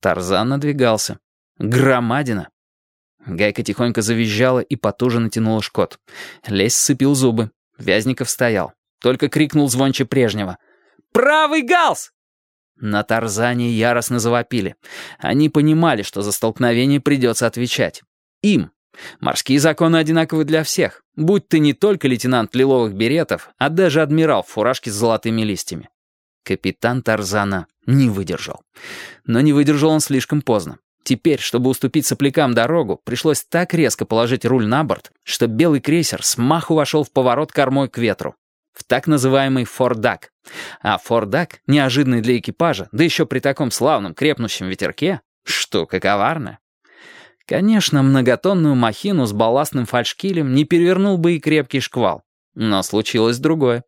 Тарзан надвигался. Громадина. Гайка тихонько завизжала и потуже натянула шкот. Лесь сцепил зубы. Вязников стоял. Только крикнул звонче прежнего. «Правый галс!» На Тарзане яростно завопили. Они понимали, что за столкновение придется отвечать. Им. Морские законы одинаковы для всех. Будь ты не только лейтенант лиловых беретов, а даже адмирал в фуражке с золотыми листьями. Капитан Тарзана не выдержал. Но не выдержал он слишком поздно. Теперь, чтобы уступить соплякам дорогу, пришлось так резко положить руль на борт, что белый крейсер с маху вошел в поворот кормой к ветру. В так называемый фордак. А фордак, неожиданный для экипажа, да еще при таком славном крепнущем ветерке, штука коварная. Конечно, многотонную махину с балластным фальшкилем не перевернул бы и крепкий шквал. Но случилось другое.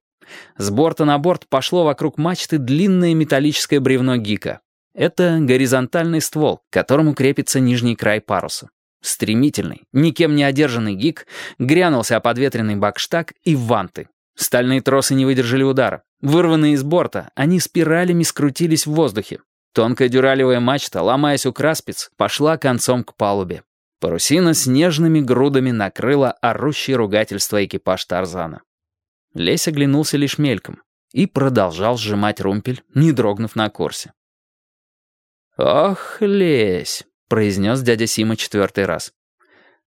С борта на борт пошло вокруг мачты длинное металлическое бревно гика. Это горизонтальный ствол, к которому крепится нижний край паруса. Стремительный, никем не одержанный гик грянулся о подветренный бакштаг и ванты. Стальные тросы не выдержали удара. Вырванные из борта, они спиралями скрутились в воздухе. Тонкая дюралевая мачта, ломаясь у краспиц, пошла концом к палубе. Парусина с нежными грудами накрыла орущее ругательство экипаж Тарзана. Лесь оглянулся лишь мельком и продолжал сжимать румпель, не дрогнув на курсе. «Ох, Лесь», — произнес дядя Сима четвертый раз.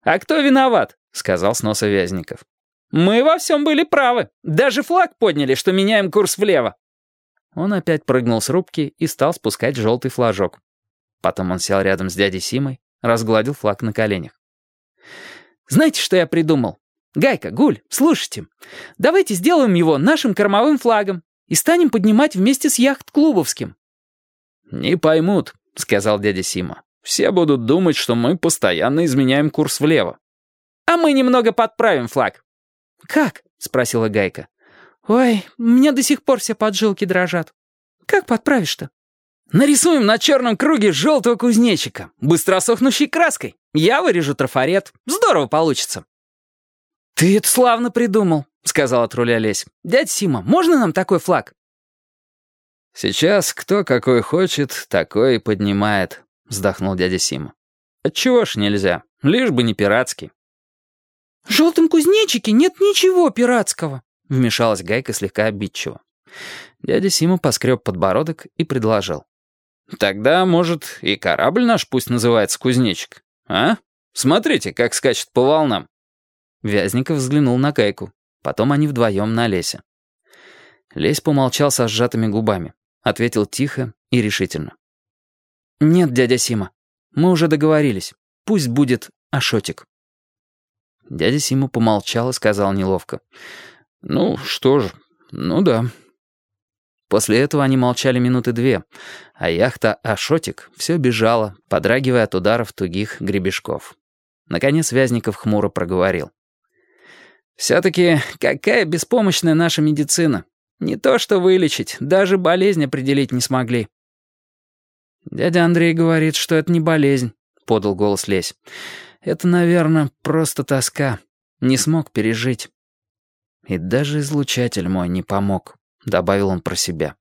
«А кто виноват?» — сказал с носа Вязников. «Мы во всем были правы. Даже флаг подняли, что меняем курс влево». Он опять прыгнул с рубки и стал спускать желтый флажок. Потом он сел рядом с дядей Симой, разгладил флаг на коленях. «Знаете, что я придумал? Гайка, Гуль, слушайте. Давайте сделаем его нашим кормовым флагом и станем поднимать вместе с яхт-клубовским». «Не поймут», — сказал дядя Сима. «Все будут думать, что мы постоянно изменяем курс влево». «А мы немного подправим флаг». «Как?» — спросила Гайка. «Ой, у меня до сих пор все поджилки дрожат. Как подправишь-то?» «Нарисуем на черном круге желтого кузнечика, быстросохнущей краской. Я вырежу трафарет. Здорово получится». «Ты это славно придумал», — сказал от руля Лесь. «Дядь Сима, можно нам такой флаг?» «Сейчас кто какой хочет, такой и поднимает», — вздохнул дядя Сима. «Отчего ж нельзя? Лишь бы не пиратский». «В желтом кузнечике нет ничего пиратского», — вмешалась Гайка слегка обидчиво. Дядя Сима поскреб подбородок и предложил. «Тогда, может, и корабль наш пусть называется кузнечик, а? Смотрите, как скачет по волнам». Вязников взглянул на Гайку. Потом они вдвоем на лесе. Лесь помолчал со сжатыми губами. Ответил тихо и решительно. «Нет, дядя Сима, мы уже договорились. Пусть будет Ашотик». Дядя Сима помолчал и сказал неловко. «Ну, что ж, ну да». После этого они молчали минуты две, а яхта «Ашотик» все бежала, подрагивая от ударов тугих гребешков. Наконец Вязников хмуро проговорил. «Все-таки какая беспомощная наша медицина. Не то что вылечить, даже болезнь определить не смогли. «Дядя Андрей говорит, что это не болезнь», — подал голос Лесь. «Это, наверное, просто тоска. Не смог пережить». «И даже излучатель мой не помог», — добавил он про себя.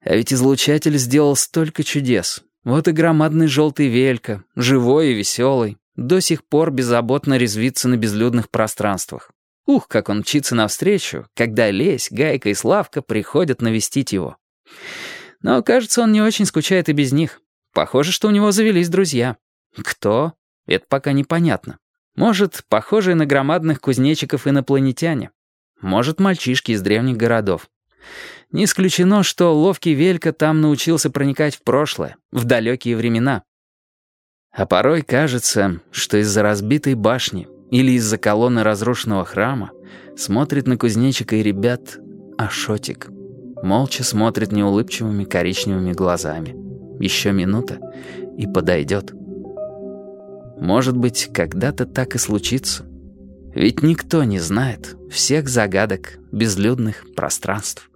«А ведь излучатель сделал столько чудес. Вот и громадный желтый велька, живой и веселый, до сих пор беззаботно резвится на безлюдных пространствах. Ух, как он мчится навстречу, когда Лесь, Гайка и Славка приходят навестить его. Но, кажется, он не очень скучает и без них. Похоже, что у него завелись друзья. Кто? Это пока непонятно. Может, похожие на громадных кузнечиков инопланетяне. Может, мальчишки из древних городов. Не исключено, что ловкий Велька там научился проникать в прошлое, в далекие времена. А порой кажется, что из-за разбитой башни или из-за колонны разрушенного храма смотрит на кузнечика и ребят Ашотик. Молча смотрит неулыбчивыми коричневыми глазами. Еще минута и подойдет. Может быть, когда-то так и случится. Ведь никто не знает всех загадок безлюдных пространств.